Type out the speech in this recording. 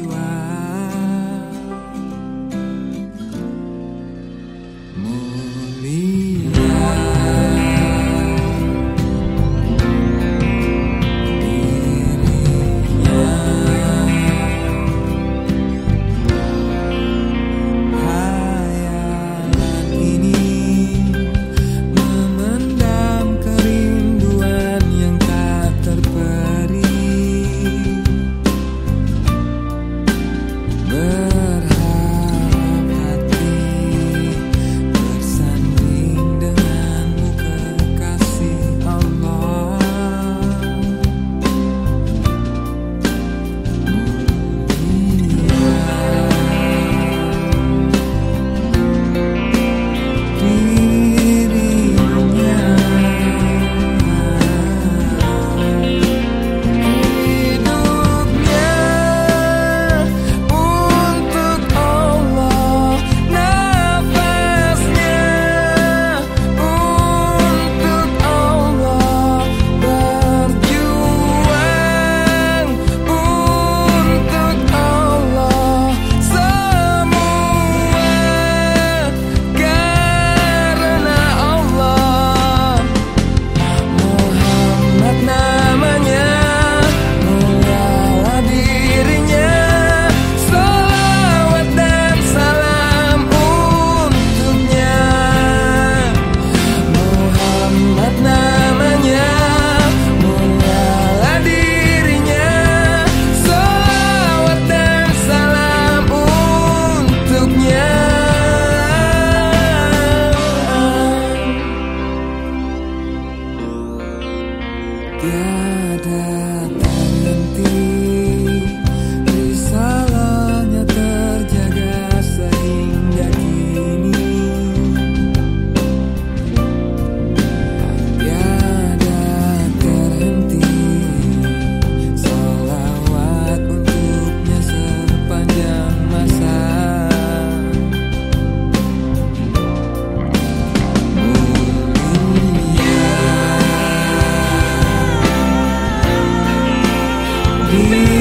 you are. 一